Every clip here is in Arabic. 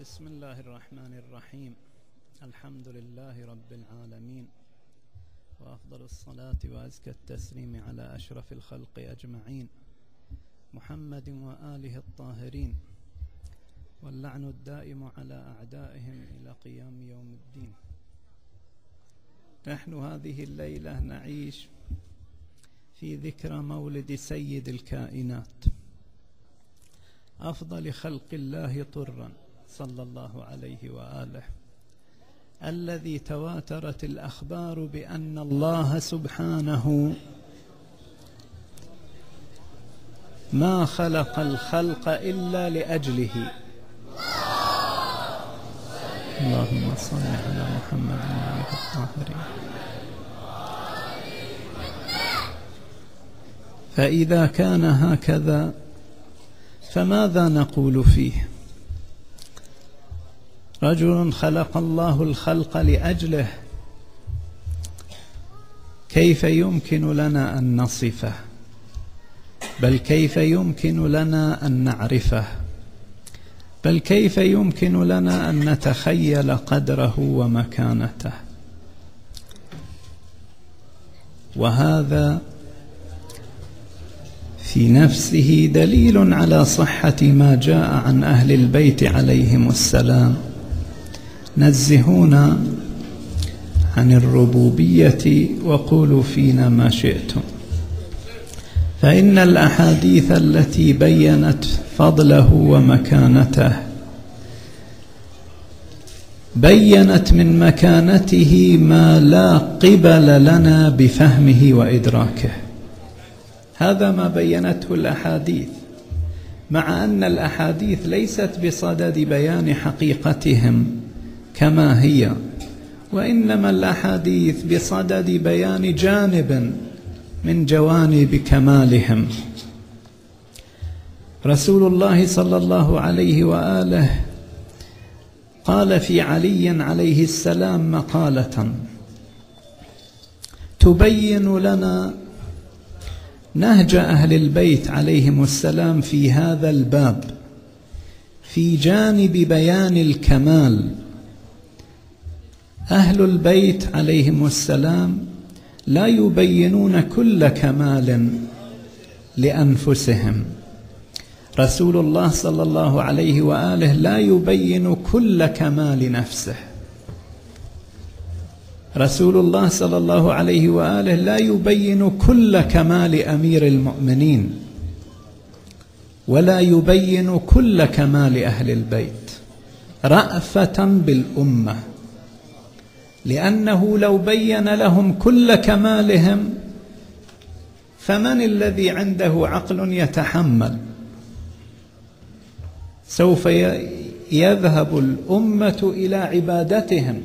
بسم الله الرحمن الرحيم. الحمد لله رب العالمين. وأفضل الصلاة وأزكى التسليم على أشرف الخلق أجمعين. محمد وآله الطاهرين. واللعن الدائم على أعدائهم إلى قيام يوم الدين. نحن هذه الليلة نعيش في ذكرى مولد سيد الكائنات. أفضل خلق الله طرا. صلى الله عليه وآله. الذي تواترت الأخبار بأن الله سبحانه ما خلق الخلق إلا لأجله. اللهم صل على محمد وآله الطاهرين. فإذا كان هكذا فماذا نقول فيه؟ رجل خلق الله الخلق لأجله. كيف يمكن لنا أن نصفه؟ بل كيف يمكن لنا أن نعرفه؟ بل كيف يمكن لنا أن نتخيل قدره ومكانته؟ وهذا في نفسه دليل على صحة ما جاء عن أهل البيت عليهم السلام. نزهونا عن الربوبية وقولوا فينا ما شئتم. فإن الأحاديث التي بينت فضله ومكانته بينت من مكانته ما لا قبل لنا بفهمه وإدراكه. هذا ما بينته الأحاديث مع أن الأحاديث ليست بصدد بيان حقيقتهم كما هي. وإنما الأحاديث بصدد بيان جانب من جوانب كمالهم. رسول الله صلى الله عليه وآله قال في علي عليه السلام مقالة تبين لنا نهج أهل البيت عليهم السلام في هذا الباب في جانب بيان الكمال أهل البيت عليهم السلام لا يبينون كل كمال لأنفسهم رسول الله صلى الله عليه وآله لا يبين كل كمال نفسه رسول الله صلى الله عليه وآله لا يبين كل كمال أمير المؤمنين ولا يبين كل كمال أهل البيت رأفة بالأمة لأنه لو بين لهم كل كمالهم فمن الذي عنده عقل يتحمل؟ سوف يذهب الأمة إلى عبادتهم.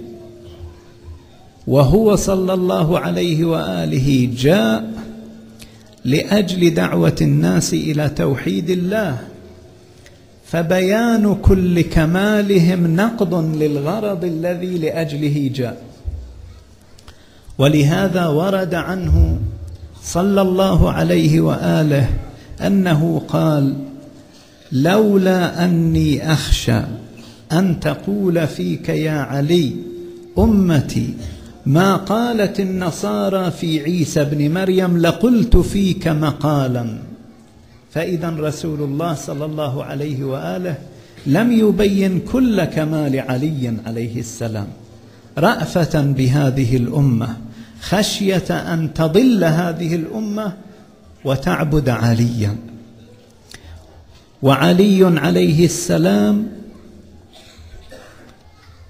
وهو صلى الله عليه وآله جاء لأجل دعوة الناس إلى توحيد الله. فبيان كل كمالهم نقض للغرض الذي لأجله جاء. ولهذا ورد عنه صلى الله عليه وآله أنه قال لولا أني أخشى أن تقول فيك يا علي أمتي ما قالت النصارى في عيسى بن مريم لقلت فيك مقالا فإذا رسول الله صلى الله عليه وآله لم يبين كل كمال علي عليه السلام. رأفة بهذه الأمة خشية أن تضل هذه الأمة وتعبد عليا. وعلي عليه السلام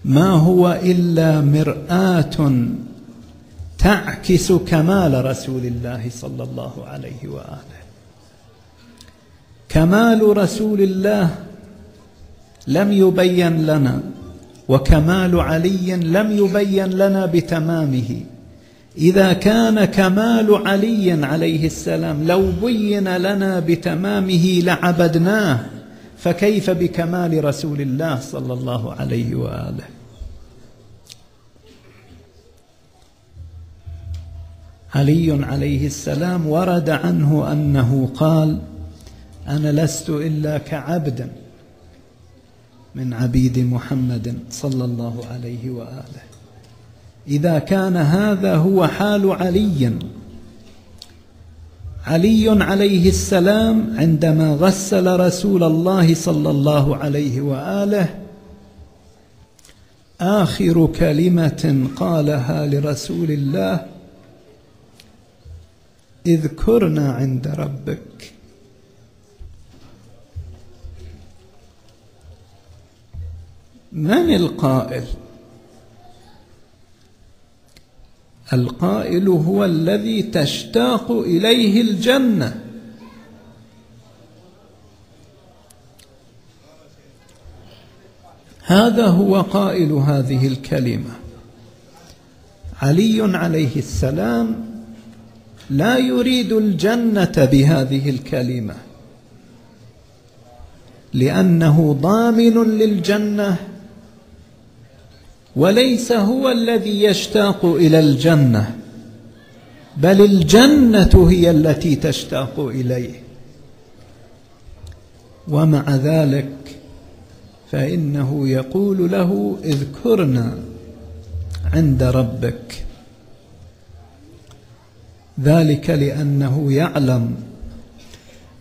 ما هو إلا مرآة تعكس كمال رسول الله صلى الله عليه وآله. كمال رسول الله لم يبين لنا وكمال علي لم يبين لنا بتمامه. إذا كان كمال علي عليه السلام لو بين لنا بتمامه لعبدناه فكيف بكمال رسول الله صلى الله عليه وآله؟ علي عليه السلام ورد عنه أنه قال أنا لست إلا كعبد من عبيد محمد صلى الله عليه وآله. إذا كان هذا هو حال علي علي عليه السلام عندما غسل رسول الله صلى الله عليه وآله آخر كلمة قالها لرسول الله اذكرنا عند ربك. من القائل؟ القائل هو الذي تشتاق إليه الجنة. هذا هو قائل هذه الكلمة. علي عليه السلام لا يريد الجنة بهذه الكلمة لأنه ضامن للجنة. وليس هو الذي يشتاق إلى الجنة بل الجنة هي التي تشتاق إليه. ومع ذلك فإنه يقول له اذكرنا عند ربك. ذلك لأنه يعلم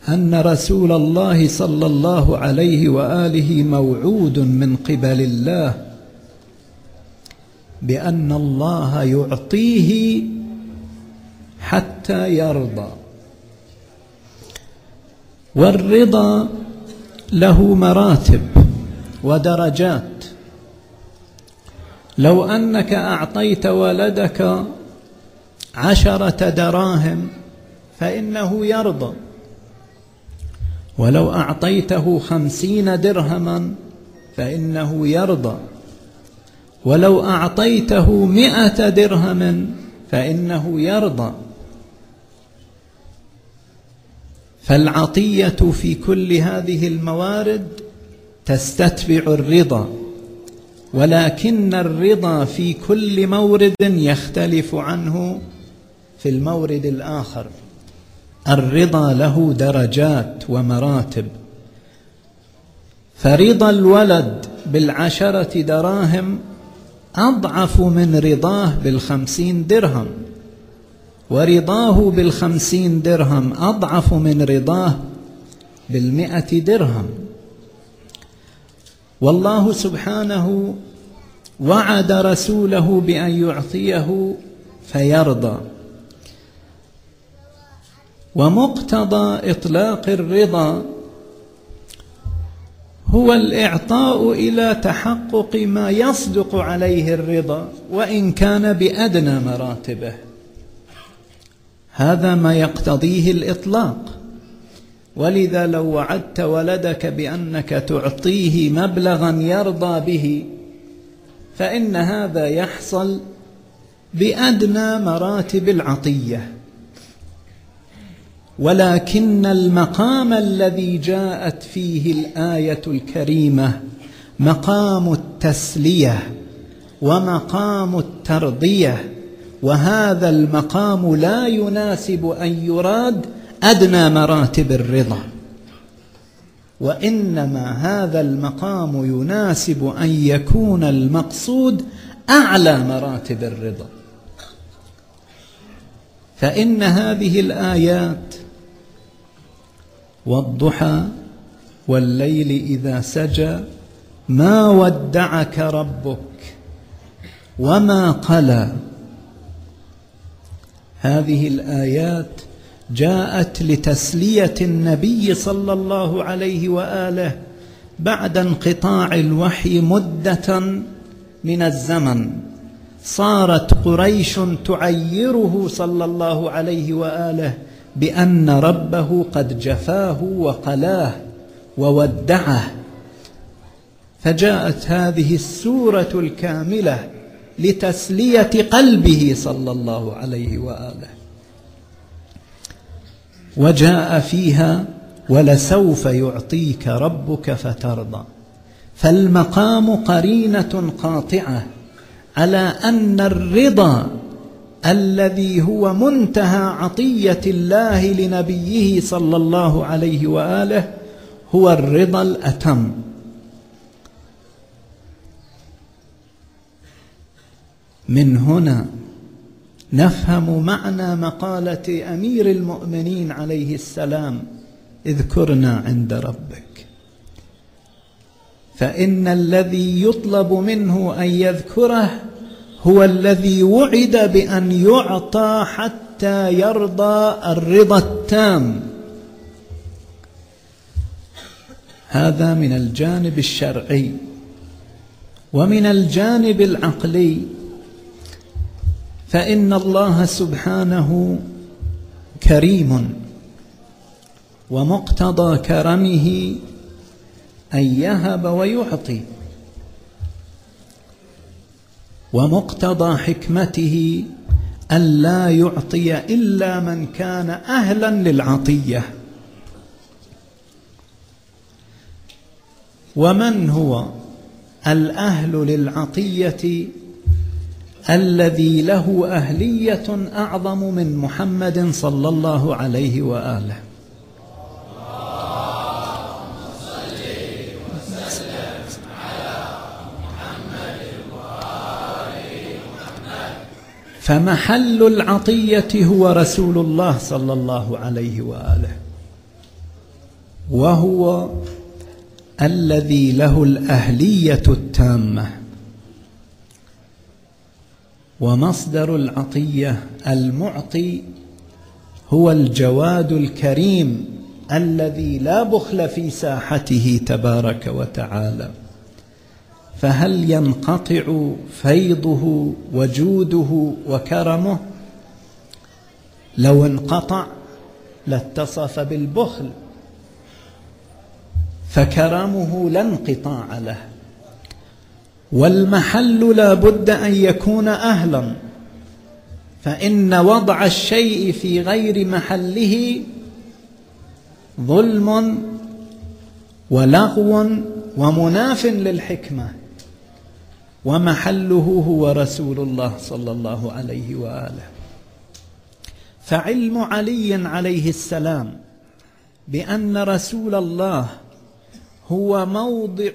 أن رسول الله صلى الله عليه وآله موعود من قبل الله بأن الله يعطيه حتى يرضى. والرضا له مراتب ودرجات. لو أنك أعطيت ولدك عشرة دراهم فإنه يرضى. ولو أعطيته خمسين درهما فإنه يرضى. ولو أعطيته مئة درهم فإنه يرضى. فالعطية في كل هذه الموارد تستتبع الرضا ولكن الرضا في كل مورد يختلف عنه في المورد الآخر. الرضا له درجات ومراتب. فرضا الولد بالعشرة دراهم أضعف من رضاه بالخمسين درهم. ورضاه بالخمسين درهم أضعف من رضاه بالمئة درهم. والله سبحانه وعد رسوله بأن يعطيه فيرضى. ومقتضى إطلاق الرضا هو الإعطاء إلى تحقق ما يصدق عليه الرضا وإن كان بأدنى مراتبه. هذا ما يقتضيه الإطلاق. ولذا لو وعدت ولدك بأنك تعطيه مبلغا يرضى به فإن هذا يحصل بأدنى مراتب العطية. ولكن المقام الذي جاءت فيه الآية الكريمة مقام التسلية ومقام الترضية وهذا المقام لا يناسب أن يراد أدنى مراتب الرضا. وإنما هذا المقام يناسب أن يكون المقصود أعلى مراتب الرضا. فإن هذه الآيات والضحى والليل إذا سجى ما ودعك ربك وما قلى. هذه الآيات جاءت لتسلية النبي صلى الله عليه وآله بعد انقطاع الوحي مدة من الزمن. صارت قريش تعيره صلى الله عليه وآله بأن ربه قد جفاه وقلاه وودعه. فجاءت هذه السورة الكاملة لتسلية قلبه صلى الله عليه وآله. وجاء فيها ولسوف يعطيك ربك فترضى. فالمقام قرينة قاطعة على أن الرضا الذي هو منتهى عطية الله لنبيه صلى الله عليه وآله هو الرضا الأتم. من هنا نفهم معنى مقالة أمير المؤمنين عليه السلام اذكرنا عند ربك. فإن الذي يطلب منه أن يذكره هو الذي وعد بأن يعطى حتى يرضى الرضا التام. هذا من الجانب الشرعي ومن الجانب العقلي. فإن الله سبحانه كريم ومقتضى كرمه أن يهب ويعطي. ومقتضى حكمته أن لا يعطي إلا من كان أهلا للعطية. ومن هو الأهل للعطية؟ الذي له أهلية أعظم من محمد صلى الله عليه وآله. فمحل العطية هو رسول الله صلى الله عليه وآله. وهو الذي له الأهلية التامة. ومصدر العطية المعطي هو الجواد الكريم الذي لا بخل في ساحته تبارك وتعالى. فهل ينقطع فيضه وجوده وكرمه؟ لو انقطع لاتصف بالبخل فكرمه لا انقطاع له. والمحل لا بد أن يكون أهلا فإن وضع الشيء في غير محله ظلم ولغو ومناف للحكمة. ومحله هو رسول الله صلى الله عليه وآله. فعلم علي عليه السلام بأن رسول الله هو موضع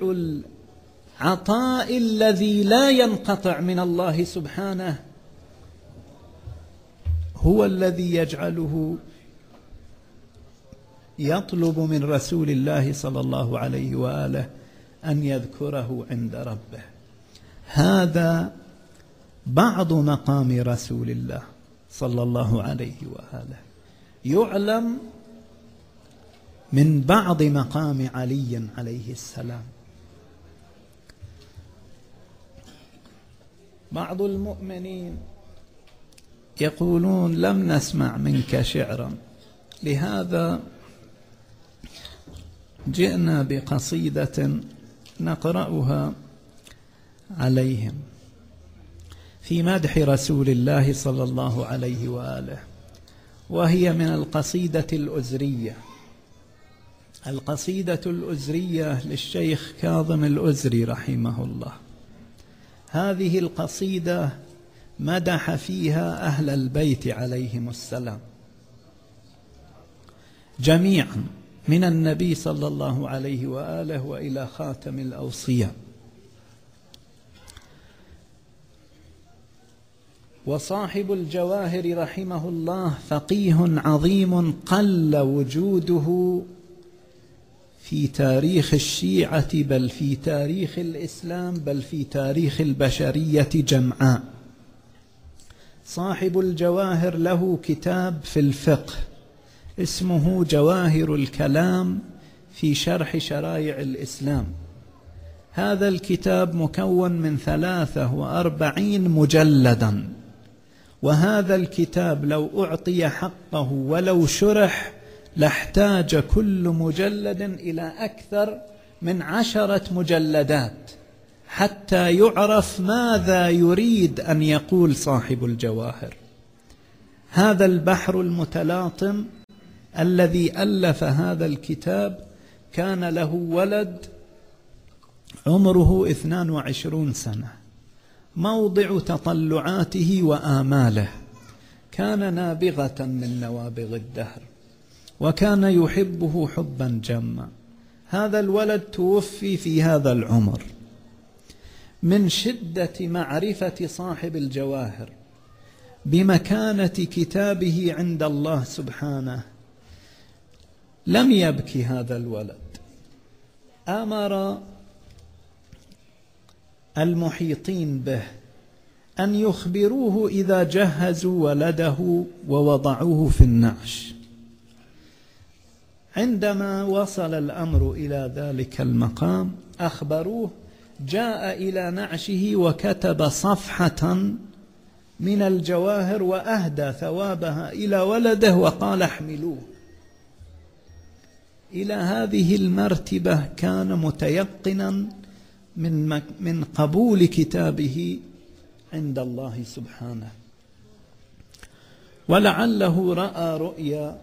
العطاء الذي لا ينقطع من الله سبحانه هو الذي يجعله يطلب من رسول الله صلى الله عليه وآله أن يذكره عند ربه. هذا بعض مقام رسول الله صلى الله عليه وآله. يعلم من بعض مقام علي عليه السلام. بعض المؤمنين يقولون لم نسمع منك شعرا. لهذا جئنا بقصيدة نقرأها عليهم. في مدح رسول الله صلى الله عليه وآله وهي من القصيدة الأزرية. القصيدة الأزرية للشيخ كاظم الأزري رحمه الله. هذه القصيدة مدح فيها أهل البيت عليهم السلام. جميعا من النبي صلى الله عليه وآله وإلى خاتم الأوصياء. وصاحب الجواهر رحمه الله فقيه عظيم قل وجوده في تاريخ الشيعة بل في تاريخ الإسلام بل في تاريخ البشرية جمعاء. صاحب الجواهر له كتاب في الفقه اسمه جواهر الكلام في شرح شرائع الإسلام. هذا الكتاب مكون من ثلاثة وأربعين مجلدا. وهذا الكتاب لو أعطي حقه ولو شرح لاحتاج كل مجلد إلى أكثر من عشرة مجلدات حتى يعرف ماذا يريد أن يقول صاحب الجواهر. هذا البحر المتلاطم الذي ألف هذا الكتاب كان له ولد عمره اثنان وعشرون سنة. موضع تطلعاته وآماله. كان نابغة من نوابغ الدهر وكان يحبه حبا جما. هذا الولد توفي في هذا العمر. من شدة معرفة صاحب الجواهر بمكانة كتابه عند الله سبحانه لم يبكي هذا الولد. آمر المحيطين به أن يخبروه إذا جهزوا ولده ووضعوه في النعش. عندما وصل الأمر إلى ذلك المقام أخبروه جاء إلى نعشه وكتب صفحة من الجواهر وأهدى ثوابها إلى ولده وقال احملوه. إلى هذه المرتبة كان متيقنا من من قبول كتابه عند الله سبحانه. ولعله رأى رؤيا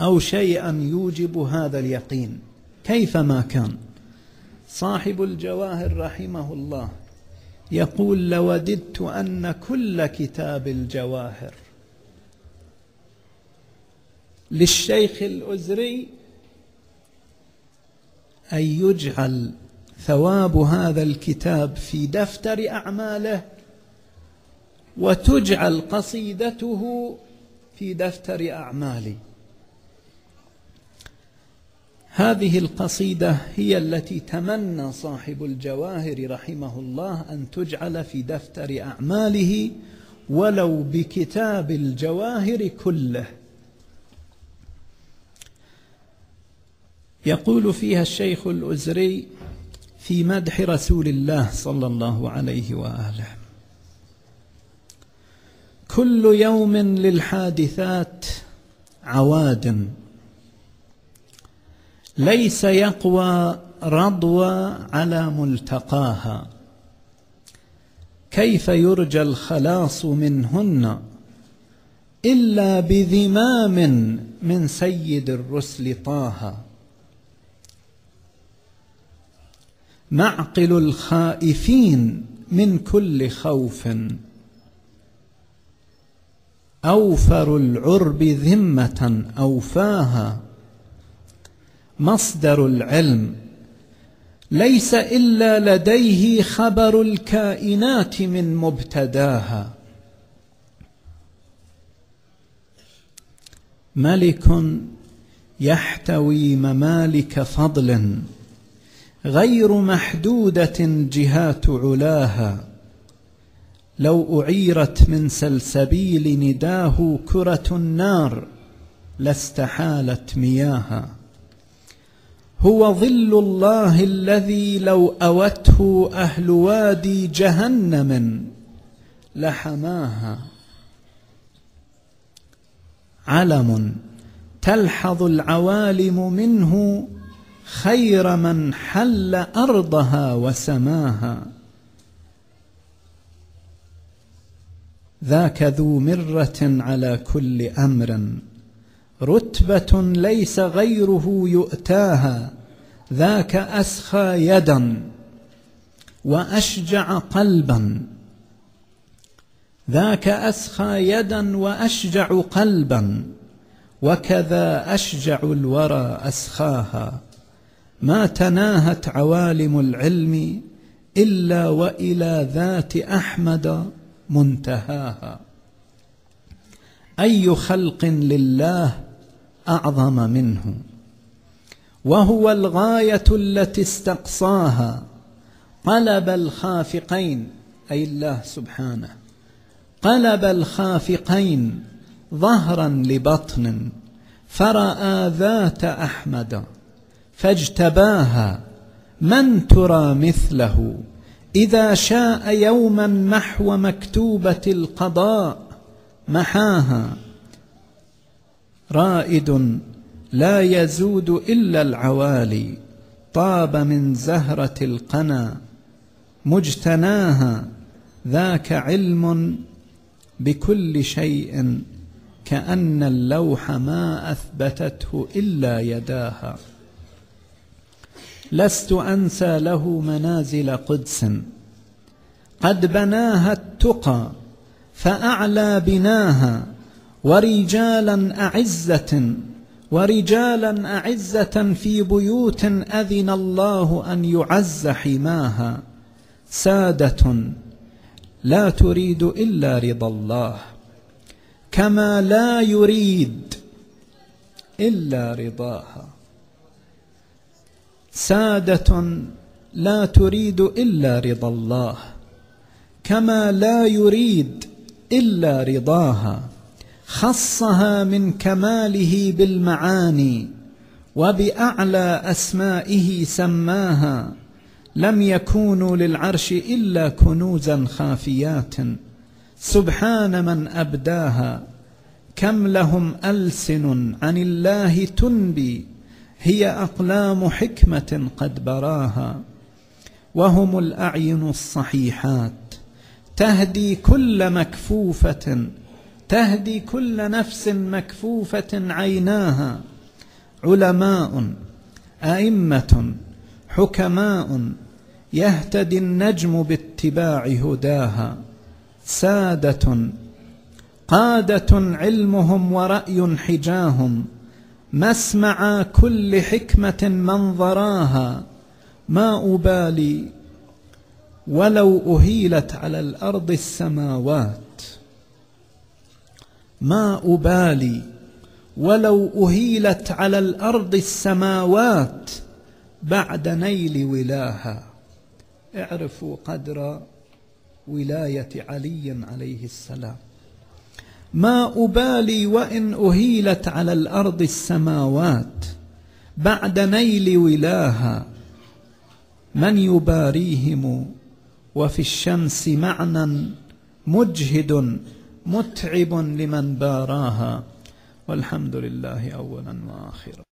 أو شيئا يوجب هذا اليقين. كيفما كان؟ صاحب الجواهر رحمه الله يقول لوددت أن كل كتاب الجواهر للشيخ الأزري أن يجعل ثواب هذا الكتاب في دفتر أعماله وتجعل قصيدته في دفتر أعمالي هذه القصيدة هي التي تمنى صاحب الجواهر رحمه الله أن تجعل في دفتر أعماله ولو بكتاب الجواهر كله. يقول فيها الشيخ الأزري في مدح رسول الله صلى الله عليه وآله. كل يوم للحادثات عواد. ليس يقوى رضوى على ملتقاها. كيف يرجى الخلاص منهن إلا بذمام من سيد الرسل طه معقل الخائفين من كل خوف. أوفر العرب ذمة أوفاها. مصدر العلم. ليس إلا لديه خبر الكائنات من مبتداها. ملك يحتوي ممالك فضل. غير محدودة جهات علاها. لو أعيرت من سلسبيل نداه كرة النار لاستحالت مياها. هو ظل الله الذي لو أوته أهل وادي جهنم لحماها. علم تلحظ العوالم منه خير من حل أرضها وسماها. ذاك ذو مرة على كل أمر. رتبة ليس غيره يؤتاها. ذاك أسخى يدا وأشجع قلبا. ذاك أسخى يدا وأشجع قلبا. وكذا أشجع الورى أسخاها. ما تناهت عوالم العلم إلا وإلى ذات أحمد منتهاها. أي خلق لله أعظم منه؟ وهو الغاية التي استقصاها قلب الخافقين أي الله سبحانه قلب الخافقين ظهرا لبطن فرأى ذات أحمد. فاجتباها. من ترى مثله؟ إذا شاء يوما محو مكتوبة القضاء. محاها. رائد. لا يزود إلا العوالي. طاب من زهرة القنا. مجتناها. ذاك علم بكل شيء. كأن اللوح ما أثبتته إلا يداها. لست أنسى له منازل قدس. قد بناها التقى فأعلى بناها ورجالا أعزة ورجالا أعزة في بيوت أذن الله أن يعز حماها. سادة لا تريد إلا رضا الله كما لا يريد إلا رضاها. سادة لا تريد إلا رضا الله كما لا يريد إلا رضاها خصها من كماله بالمعاني وبأعلى أسمائه سماها لم يكونوا للعرش إلا كنوزا خافيات سبحان من أبداها كم لهم ألسن عن الله تنبي هي أقلام حكمة قد براها وهم الأعين الصحيحات. تهدي كل مكفوفة تهدي كل نفس مكفوفة عيناها. علماء أئمة حكماء يهتدي النجم باتباع هداها. سادة قادة علمهم ورأي حجاهم. مسمع كل حكمة منظراها ما أبالي ولو أهيلت على الأرض السماوات. ما أبالي ولو أهيلت على الأرض السماوات بعد نيل ولاها. اعرفوا قدر ولاية علي عليه السلام. ما أبالي وإن أهيلت على الأرض السماوات بعد نيل ولاها من يباريهم وفي الشمس معنى مجهد متعب لمن باراها والحمد لله أولا وآخرا.